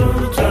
soldier.